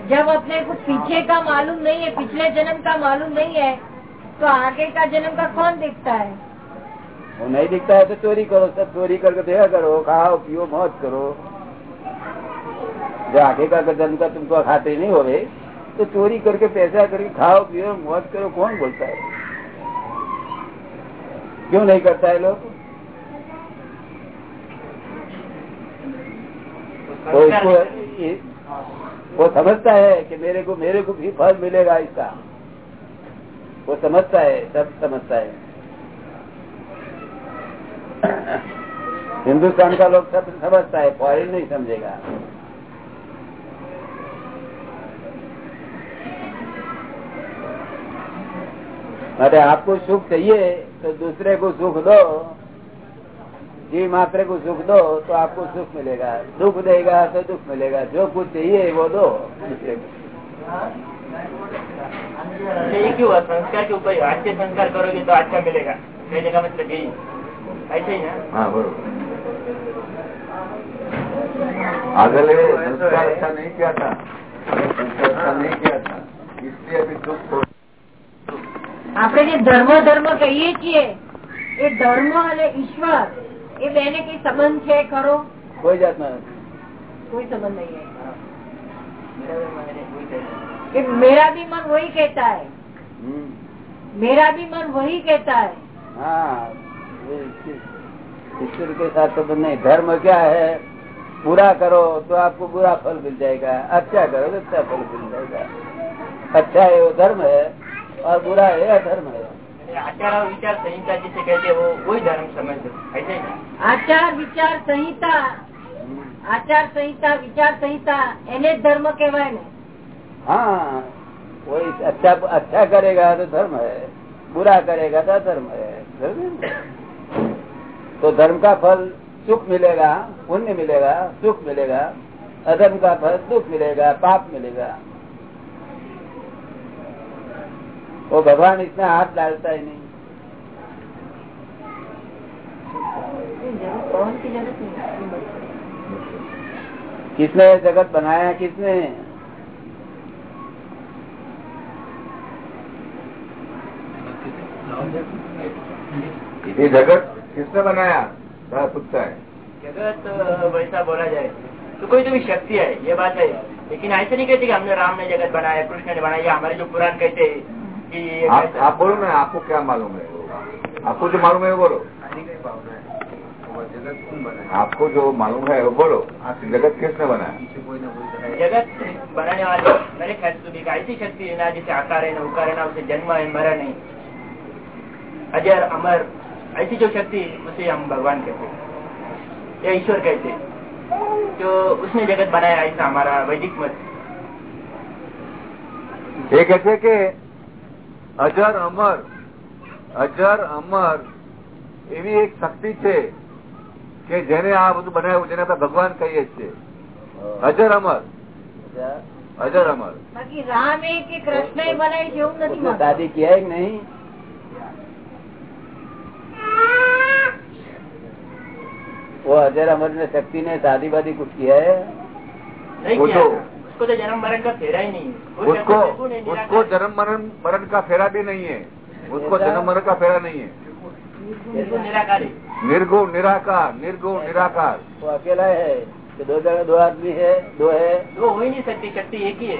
जब अपने को पीछे का मालूम नहीं है पिछले जन्म का मालूम नहीं है तो आगे का जन्म का कौन देखता है वो नहीं दिखता है तो चोरी करो सब चोरी करके देखा करो खाओ पियो मौत करो जो आगे का जन्म का तुमको खाते नहीं हो तो चोरी करके पैसा करके खाओ पियो मौत करो कौन बोलता है क्यों नहीं करता है लोग वो इसको ये- वो समझता है कि मेरे को मेरे को भी फल मिलेगा इसका वो समझता है सब समझता है हिंदुस्तान का लोग सब समझता है फॉरेन नहीं समझेगा अरे आपको सुख चाहिए तो दूसरे को सुख दो जीव मात्र को सुख दो तो आपको सुख मिलेगा दुख देगा तो दुख मिलेगा जो कुछ चाहिए वो दो दूसरे को अच्छा, ये क्यों हुआ संस्कार के ऊपर ही। अच्छे संस्कार करोगे तो अच्छा मिलेगा कहने का मतलब यही ऐसे ही ना હા બરોબર आगले संस्कार अच्छा नहीं किया था संस्कार अच्छा नहीं किया था इसलिए अभी दुख हो આપણે જે ધર્મ ધર્મ કહીએ છીએ એ ધર્મ અને ઈશ્વર એ બેને કઈ સંબંધ છે ખરો કોઈ જાતનો નથી कोई संबंध नहीं है कि मेरा भी मन वही कहता है हम्म, मेरा भी मन वही कहता है हाँ ये ईश्वर- ईश्वर के साथ संबंध नहीं धर्म क्या है बुरा करो तो आपको बुरा फल मिल जाएगा अच्छा करो तो अच्छा फल मिल जाएगा अच्छा है वो धर्म है और बुरा है अधर्म है आचार और विचार संहिता जिसे कहते हैं वो वही धर्म समझ ऐसे ही ना આચાર વિચાર સંહિતા આચાર સંહિતા વિચાર સંહિતા એને જ ધર્મ કહેવાય ને हाँ कोई अच्छा अच्छा करेगा तो धर्म है बुरा करेगा तो अधर्म है धर्म है ना? तो धर्म का फल सुख मिलेगा पुण्य मिलेगा सुख मिलेगा अधर्म का फल दुख मिलेगा पाप मिलेगा वो भगवान इसमें हाथ डालता ही नहीं कौन की जरूरत नहीं किसने ये जगत बनाया किसने ये जगत किसने बनाया बड़ा पूछता है जगत अ, वैसा बोला जाए तो कोई तो भी शक्ति है ये बात है लेकिन ऐसे नहीं कहते कि हमने राम ने जगत बनाया कृष्ण ने बनाया हमारे जो पुराण कहते हैं कि ये आप बोलो ना आपको क्या मालूम है आपको जो मालूम है वो बोलो आपको जो मालूम है वो बोलो जगत किसने बनाया जगत बनाने वाले मेरे ख्याल से एक ऐसी शक्ति है ना जिसे आकार है ना उकार है ना उसे जन्म है मरण नहीं अजर अमर ऐसी जो शक्ति उसे हम भगवान कहते हैं या ईश्वर कहते हैं जो उसने जगत बनाया ऐसा हमारा वैदिक मत ये कहते कि અજર અમર અજર અમર એવી એક શક્તિ છે કે જેને આ બધું બનાવ્યું જેને આપણે ભગવાન કહીએ છીએ અજર અમર અજર અમર બાકી રામ એ કે કૃષ્ણ એ બનાવી છે એવું નથી उसने માનતા. शादी किया है कि नहीं वो अजर अमर ने शक्ति ने शादी वादी कुछ किया है नहीं वो किया तो- उसको तो जन्म मरण का फेरा ही नहीं है। वो उसको शक्ति बिल्कुल नहीं, उसको निराकार है। जन्म मरण मरण का फेरा भी नहीं है उसको जन्म मरण का फेरा नहीं है बिल्कुल निराकार है निर्गुण निराकार निर्गुण निराकार वो अकेला है कि दो जगह दो आदमी है दो है दो हो ही नहीं सकती शक्ति एक ही है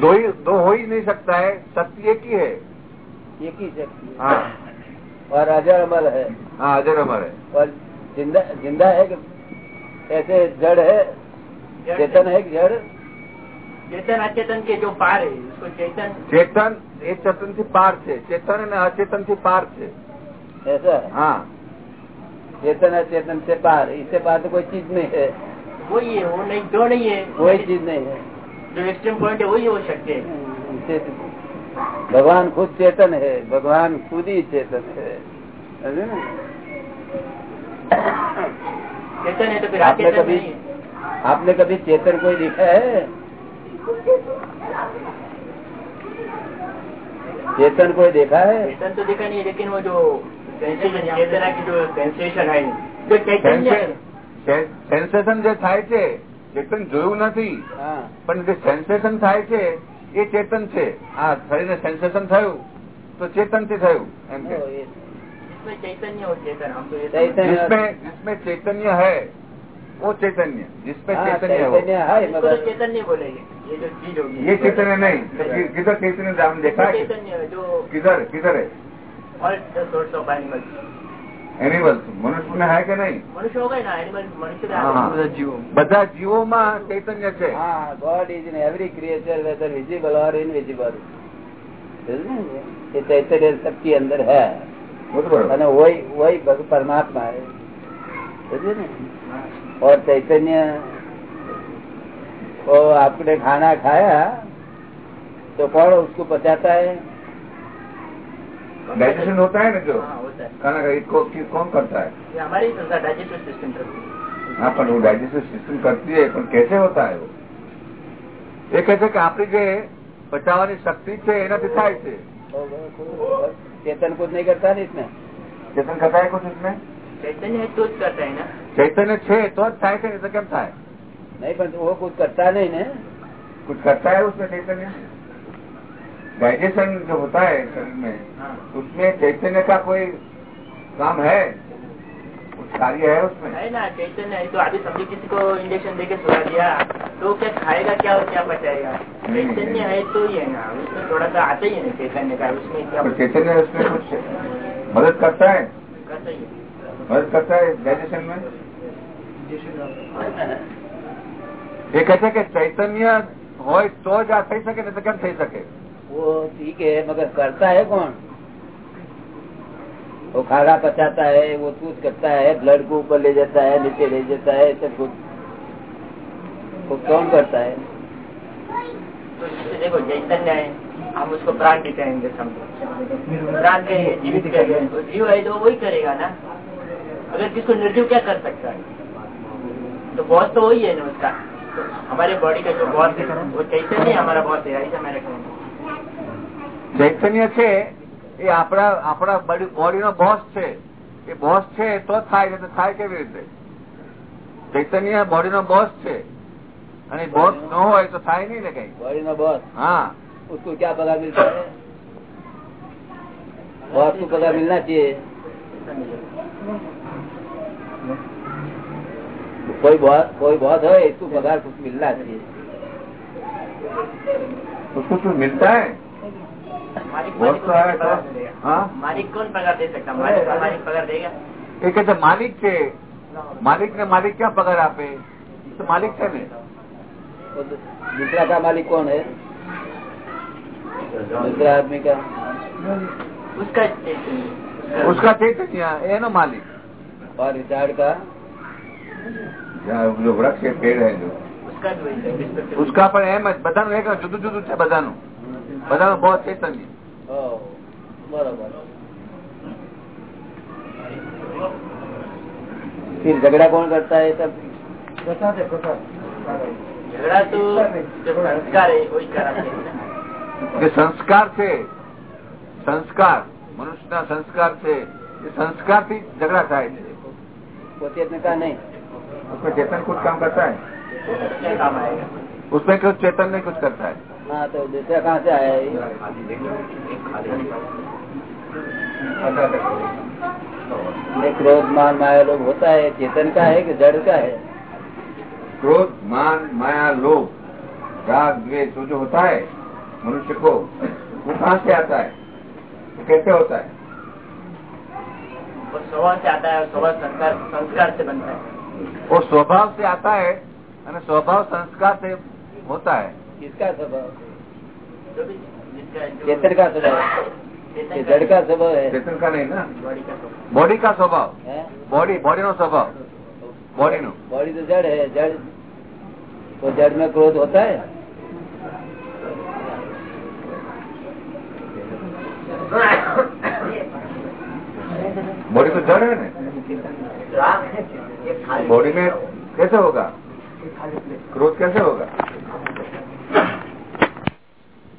दो ही दो हो ही नहीं सकता है शक्ति एक ही है एक ही शक्ति है। हाँ और अजर अमर है हाँ अजर अमर है और जिंदा जिंदा है कि ऐसे जड़ है जड़ चेतन है कि जड़ चेतन अचेतन के जो पार है उसको चेतन ચેતન એ ચેતન થી પાર છે ચેતન અને અચેતન થી પાર છે ऐसा है હા चेतन अचेतन से पार इससे पार तो कोई चीज नहीं है वही है वो नहीं जो नहीं है कोई चीज नहीं है जो एक्सट्रीम पॉइंट है वही हो सकते है इनसे भगवान खुद चेतन है भगवान खुद ही चेतन है समझे ना? चेतन है तो फिर आपने अचेतन कभी नहीं है आपने कभी चेतन कोई देखा है चेतन कोई देखा है चेतन तो देखा नहीं है, लेकिन वो जो सेंसेशन चेतना की जो सेंसेशन है जो चैतन्य है સેન્સેશન જે થાય છે ચેતન જોયું નથી हाँ પણ જે સેન્સેશન થાય છે એ ચેતન છે આ શરીરને સેન્સેશન થયું તો ચેતન થી થયું એમ કે तो ये इसमें चैतन्य और चेतन हम तो ये चैतन्य जिसमें जिसमें चैतन्य है वो चैतन्य जिसमें हाँ, चैतन्य है वो चैतन्य है इसको तो मगर चैतन्य बोलेंगे ये जो चीज होगी ये चैतन्य नहीं तो कि- किधर चैतन्य आपने देखा है चैतन्य जो किधर किधर है all the source of animals animals मनुष्य में है कि नहीं मनुष्य हो गए ना एनिमल मनुष्य में हाँ, आते हैं। हाँ। બધા જીવોમાં ચૈતન્ય છે हाँ God is in every creature whether visible और इनविजिबल ये चैतन्य सबके अंदर है બરોબર અને वही वही भग- परमात्मा है समझे ना और चैतन्य वो आपने खाना खाया तो कौन उसको पचाता है डाइजेशन होता है ना जो हाँ होता है खाना का इसको कि- कौन करता है ये हमारे ही संसार डाइजेस्टिव सिस्टम करती है હા પણ હું ડાયજેસ્ટિવ સિસ્ટમ કરતી है પણ कैसे होता है वो એ કહે છે કે આપણી જે પચાવવાની શક્તિ છે એનાથી થાય છે चेतन कुछ नहीं करता ना इसमें ચેતન કરતા है कुछ इसमें चैतन्य है तो ज करता है ना ચૈતન્ય છે તો જ થાય છે નહીં તો કેમ થાય नहीं पर वो कुछ करता नहीं ने कुछ करता है उसमें चैतन्य डाइजेशन जो होता है शरीर में उसमें चैतन्य का कोई काम है कुछ कार्य है उसमें है ना चैतन्य है तो अभी समझे किसी को इंजेक्शन देके सुला दिया तो क्या खाएगा क्या और क्या बचाएगा चैतन्य है तो ही है ना उसमें थोड़ा सा आता ही है ना चैतन्य का उसमें क्या तो चैतन्य उसमें कुछ मदद करता है करता ही है मदद करता है डाइजेशन में એ કહે છે કે ચૈતન્ય હોય તો જ આ થઈ શકે ને તો કેમ થઈ શકે वो ठीक है मगर करता है कौन वो खाना पचाता है वो कुछ करता है ब्लड को ऊपर ले जाता है नीचे ले जाता है सब कुछ वो कौन करता है तो इससे देखो चैतन्य है हम उसको प्राण भी कहेंगे समझो प्राण कहेंगे जीवित कहेंगे तो जीव है तो वही करेगा ना अगर किसको निर्जीव क्या कर सकता है तो बॉस तो वही है ना उसका तो हमारे बॉडी का जो बॉस है वो चैतन्य ही हमारा बॉस है ऐसा मैं रखेंगे ચૈતન્ય છે એ આપણા આપણા બોડી નો બોસ છે એ બોસ છે તો જ થાય છે તો થાય કેવી રીતે ચૈતન્ય બોડી નો બોસ છે અને બોસ ન હોય તો થાય નહીં ને કઈ बॉडी में बॉस હા उसको क्या पगार मिलता है बॉस को पगार मिलना चाहिए कोई बॉस कोई बॉस है इसको पगार कुछ मिलना चाहिए उसको कुछ मिलता है मालिक बॉस मालिक तो है को तो पगार देगा। हाँ मालिक कौन पगार दे सकता मालिक मालिक पगार देगा એ કે છે માલિક છે માલિક ને માલિક ક્યાં પગાર આપે તો માલિક છે ને तो दूसरा का मालिक कौन है दूसरा आदमी का उसका चैतन्य उसका चैतन्य એનો માલિક और रिचार्ड का વૃક્ષ ઉસકા પણ એમ જ બધાનું એક જુદું જુદું છે બધાનું. બધાનું બહુ છે સમજી ઝઘડા કોણ કરતા હે સંસ્કાર હે ઓઈ સંસ્કાર છે સંસ્કાર મનુષ્યના સંસ્કાર છે એ સંસ્કારથી ઝઘડા થાય છે. પોતે જ નકા નહીં. उसमें चेतन कुछ काम करता है? क्या काम आएगा उसमें कुछ चेतन नहीं कुछ करता है। हाँ तो दूसरा कहाँ से आया है क्रोध मान माया लोग होता है। चेतन का है कि जड़ का है? क्रोध मान माया लोग राग द्वेष जो होता है मनुष्य को वो कहाँ से आता है? वो कैसे होता है? वो स्वभाव से आता है और स्वभाव संस्कार संस्कार से बनता है। वो स्वभाव से आता है અને स्वभाव संस्कार से होता है किसका स्वभाव जो भी जिसका जो चेतन का स्वभाव है चेतन ये जड़ का स्वभाव है चेतन का नहीं ना बॉडी का स्वभाव બોડી કા સ્વભાવ हैं? બોડી બોડી નો સ્વભાવ બોડી નો बॉडी तो जड़ है जड़ तो जड़ में क्रोध होता है बॉडी तो जड़ है ना बॉडी में कैसे होगा क्रोध कैसे होगा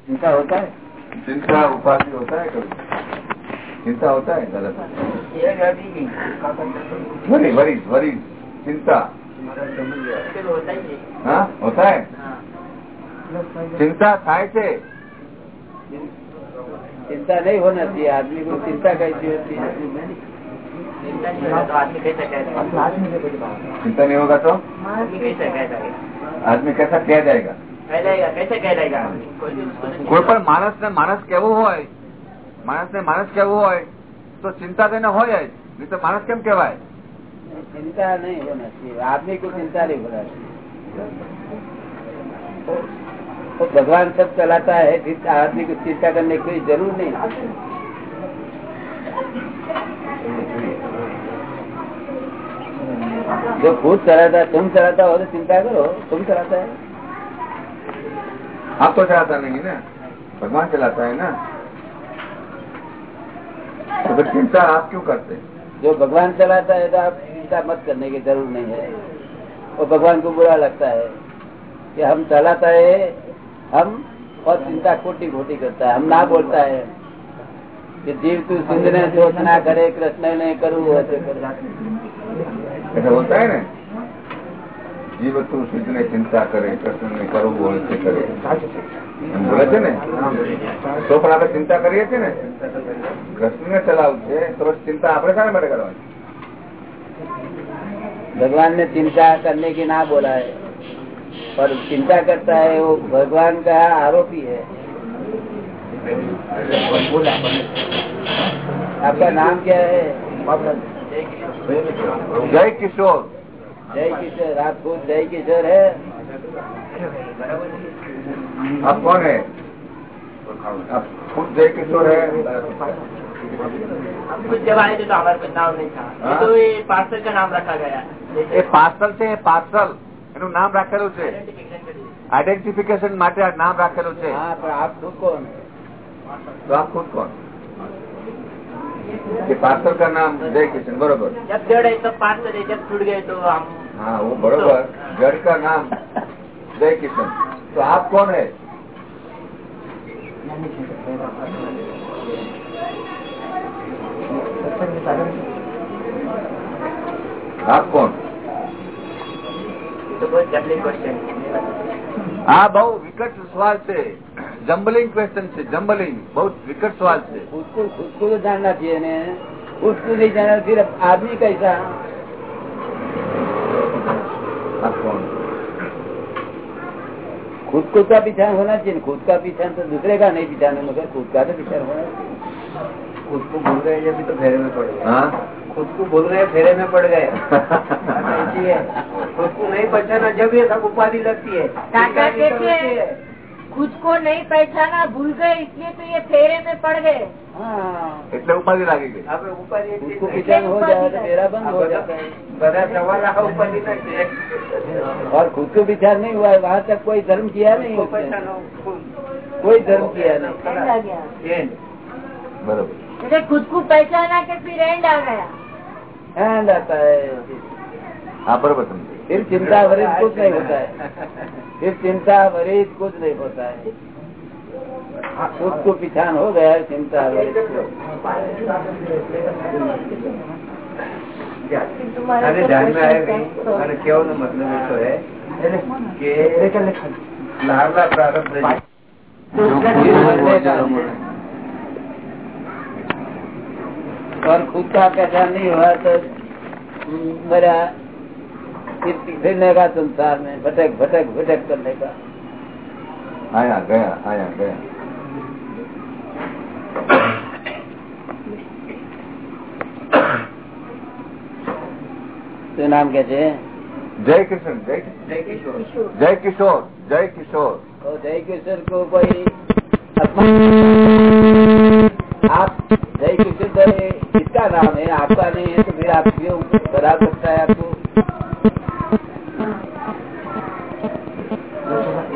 चिंता होता है चिंता उपाधि होता है कभी चिंता होता है गलत वरी वरी वरी चिंता फिर होता ही है हाँ होता है हाँ चिंता થાય છે चिंता नहीं होना चाहिए आदमी को चिंता कैसी होती है चिंता नहीं होगा तो आदमी कैसा कह देगा चिंता नहीं होगा तो आदमी कैसा कह देगा आदमी कैसा कह जाएगा कह देगा कैसे कह देगा कोई भी उसको नहीं કોઈ પણ માણસ ને માણસ કેવું હોય માણસ ને માણસ કેવું હોય તો ચિંતા તેને હોય જ નહીં તો માણસ કેમ કેવાય चिंता नहीं होना चाहिए आदमी को चिंता नहीं होना चाहिए तो भगवान सब चलाता है फिर आदमी को चिंता करने की कोई जरूर नहीं जो खुद चलाता है तुम चलाता हो तो चिंता करो तुम चलाता है आप तो चलाता नहीं ना भगवान चलाता है ना तो फिर चिंता आप क्यों करते जो भगवान चलाता है तो आप चिंता मत करने की जरूर नहीं है और भगवान को बुरा लगता है कि हम चलाता है हम और चिंता खोटी खोटी करता है हम ना बोलता है कि जीव तू सिंध ने सोच ना करे कृष्ण ने करू ऐसे करे ऐसा होता है ना જીવ તું શુદ્ધને ચિંતા કરે કૃષ્ણને કરવું હોય તે કરે એમ બોલે છે ને તો પણ આપણે ચિંતા કરીએ છીએ ને કૃષ્ણને ચલાવવું છે તો પછી ચિંતા આપણે શાના માટે કરવાની भगवान ने चिंता करने की ना बोला है पर चिंता करता है वो भगवान का आरोपी है आपका नाम क्या है જય કિશોર जय किशोर आप खुद जय किशोर है आप कौन है आप खुद जय किशोर है हम कुछ जब आए थे तो हमारे पास नाम नहीं था ये तो ये पार्सल का नाम रखा गया એ પાર્સલ છે એ પાર્સલ એનું નામ રાખેલું છે આઈડેન્ટિફિકેશન માટે આ નામ રાખેલું છે हाँ पर आप खुद कौन તો આપ ખુદ કોણ કે પાર્સલ का नाम जय किशन बरोबर जब जड़ है तब पार्सल है जब छूट गए तो हम हाँ वो बरोबर जड़ का नाम जय किशन तो आप कौन है आप कौन तो बहुत जबली क्वेश्चन આ બહુ વિકટ સવાલ છે જમ્બલિંગ ક્વેશ્ચન છે જમ્બલિંગ બહુ વિકટ સવાલ છે खुद को खुद को तो जानना चाहिए ने खुद को नहीं जाना सिर्फ आदमी कैसा आप कौन खुद को का पहचान होना चाहिए खुद का पहचान तो दूसरे का नहीं पहचान मगर खुद का तो पहचान होना चाहिए खुद को बोल रहे हैं अभी तो फेरे में पड़ गए हाँ खुद को बोल रहे हैं फेरे में पड़ गए खुद को नहीं पहचाना जब ये सब उपाधि लगती है काका कहते हैं खुद को नहीं पहचाना भूल गए इसलिए तो ये फेरे में पड़ गए हाँ એટલે ઉપાધિ લાગી ગઈ अब उपाधि खुद को पहचान हो जाए तो मेरा बंद हो जाता है बड़ा सवाल रहा उपाधि और खुद को विचार नहीं हुआ है वहाँ तक कोई धर्म किया नहीं उसने। कोई धर्म किया एंड आ गया नहीं બરોબર जैसे खुद को पहचाना के फिर एंड आ गया एंड आता है हाँ बरबर समझे फिर चिंता वरित कुछ नहीं होता है फिर चिंता वरित कुछ नहीं होता है उसको पिछान हो गया चिंता वरित अरे ध्यान में आएगा अरे क्यों मतलब ये तो है कि लाला प्रारंभ और खुद का पहचान नहीं हुआ तो मेरा फिर फिरने का संसार में भटक भटक भटक करने का આયા ગયા આયા ગયા શું નામ કે છે જય કિશન જય કિશન જય કિશોર જય કિશોર तो जय आप जय किशोर तो ये किसका नाम है आपका नहीं है तो फिर आप क्यों बता सकता है आपको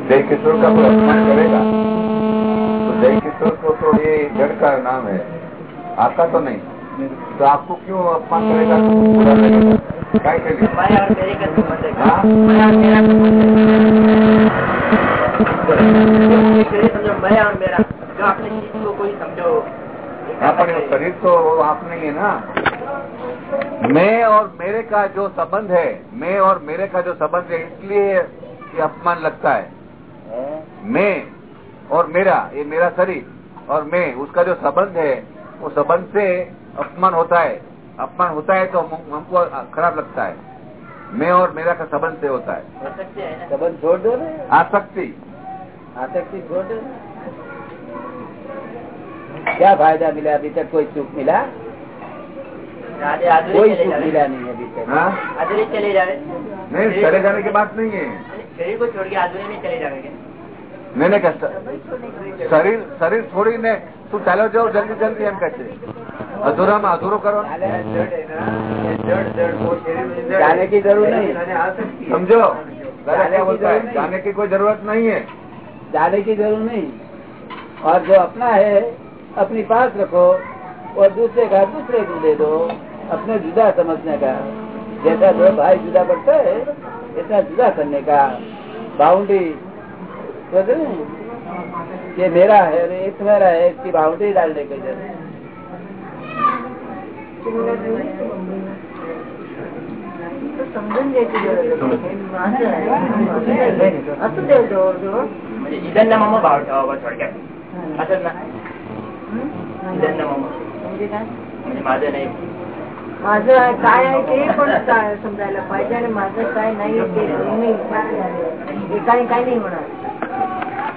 जय किशोर का कोई अपमान करेगा तो जय किशोर को तो ये जड़ का नाम है आपका तो नहीं तो आपको क्यों अपमान करेगा बुरा लगेगा काय के मैं और मेरे है हाँ? है जो अपने चीज़ को कोई समझो हाँ पर ये शरीर तो आप नहीं है ना मैं और मेरे का जो संबंध है मैं और मेरे का जो संबंध है इसलिए ये अपमान लगता है हैं? मैं और मेरा ये मेरा शरीर और मैं उसका जो संबंध है वो संबंध से अपमान होता है अपमान होता है तो हम- हमको खराब लगता है मैं और मेरा का संबंध से होता है हो सकते हैं ना संबंध छोड़ दो ना आसक्ति आसक्ति छोड़ दो ना। क्या फायदा मिला अभी तक कोई सुख मिला आधे आधुरी कोई चले सुख जावे मिला नहीं अभी तक हाँ आधुरी चले जावे नहीं चले जाने की बात नहीं है शरीर को छोड़ के आधुरी में चले जावे क्या? नहीं नहीं कष्ट શરીર શરીર છોડીને તું ચાલો જાઓ જલ્દી જલ્દી એમ કહે છે અધૂરામાં અધૂરો કરો जाने की जरूरत नहीं समझो दादा क्या बोलता है जाने की कोई जरूरत नहीं है जाने की जरूरत नहीं और जो अपना है अपनी पास रखो और दूसरे का दूसरे को दे दो अपने जुदा समझने का जैसा दो भाई जुदा पड़ता है ऐसा जुदा करने का बाउंड्री समझे ना? ये मेरा है और ये तुम्हारा है इसकी बाउंड्री डालने की जरूरत समजून घ्यायची गरज आहे. माझं आहे. असू दे जवळ जवळ म्हणजे इदांना मामा भाव ठेवावा थोडक्यात असंच ना इदांना मामा म्हणजे काय म्हणजे माझं नाही माझं काय आहे ते पण काय समजायला पाहिजे आणि माझं काय नाही ते दोन्ही एकाने काय नहीं होणार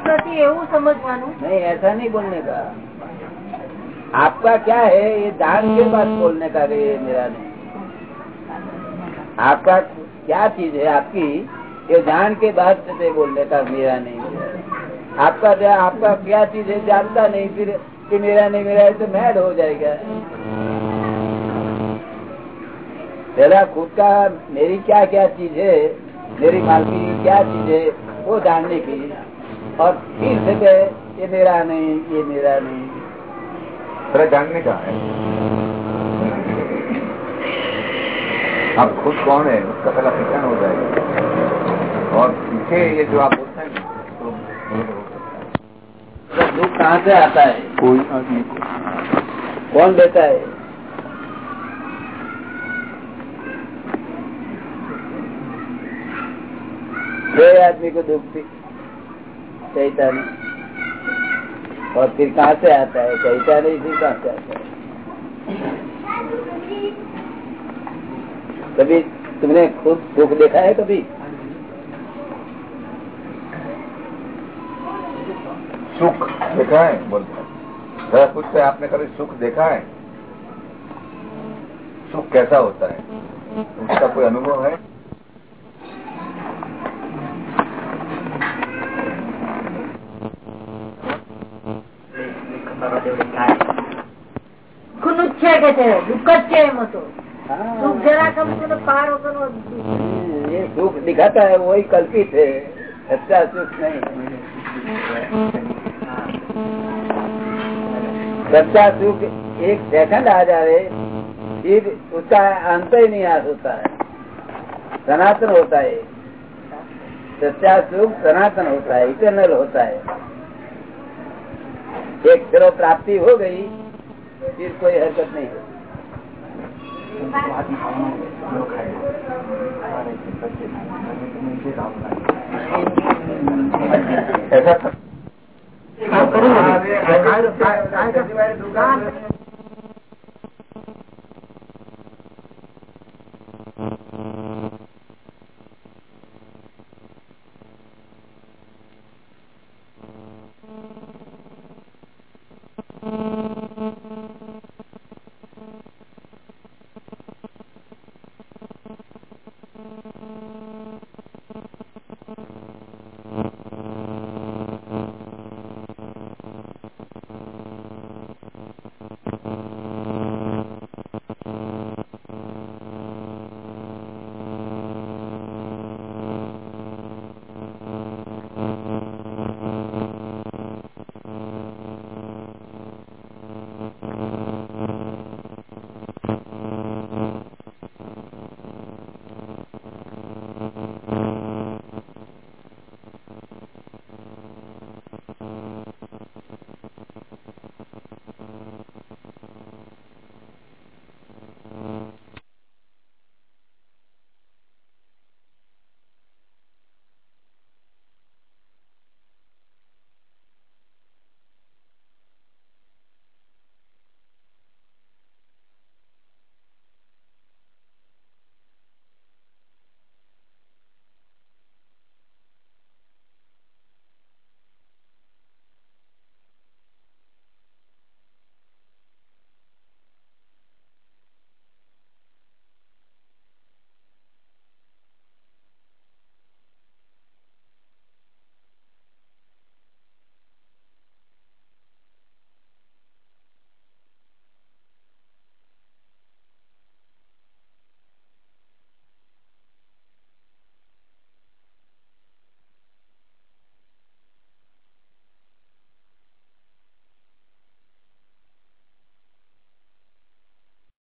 तर ती એવું સમજવાનું नहीं ऐसा नहीं बोलने का आपका क्या है ये जान के बाद बोलने का ये मेरा नहीं आपका क्या चीज है आपकी ये जान के बाद से बोलने का मेरा नहीं आपका जो आपका क्या चीज है जानता नहीं फिर कि मेरा नहीं मेरा है तो मैड हो जाएगा पहला खुद का मेरी क्या क्या चीज है मेरी मालकी की क्या चीज है वो जानने की और फिर से कहे, ये मेरा नहीं ये मेरा नहीं तरह जानने का है आप खुद कौन है उसका पहला पहचान हो जाएगा और पीछे ये जो आप बोलते हैं तो तो दुख कहाँ से आता है कोई आदमी कौन देता है गए आदमी को दुख भी चैतन और फिर कहाँ से आता है चैतन ही फिर कहाँ से आता है कभी तुमने खुद दुख देखा है कभी सुख देखा है बोलते हैं जरा पूछते हैं आपने कभी सुख देखा है सुख कैसा होता है उसका कोई अनुभव है દુઃખનું જ છે કે છે દુઃખ જ છે એમાં તો દુઃખ જરા કમતું તો પાર વગરનું દુઃખ. ये सुख दिखाता है वही कल्पित है सच्चा सुख एक सेकंड आ फिर उसका अंत ही होता है। सनातन होता है। सच्चा सुख सनातन होता है, इटरनल होता है। एक चलो प्राप्ति हो गई, फिर कोई हरकत नहीं होती। ऐसा Thank you.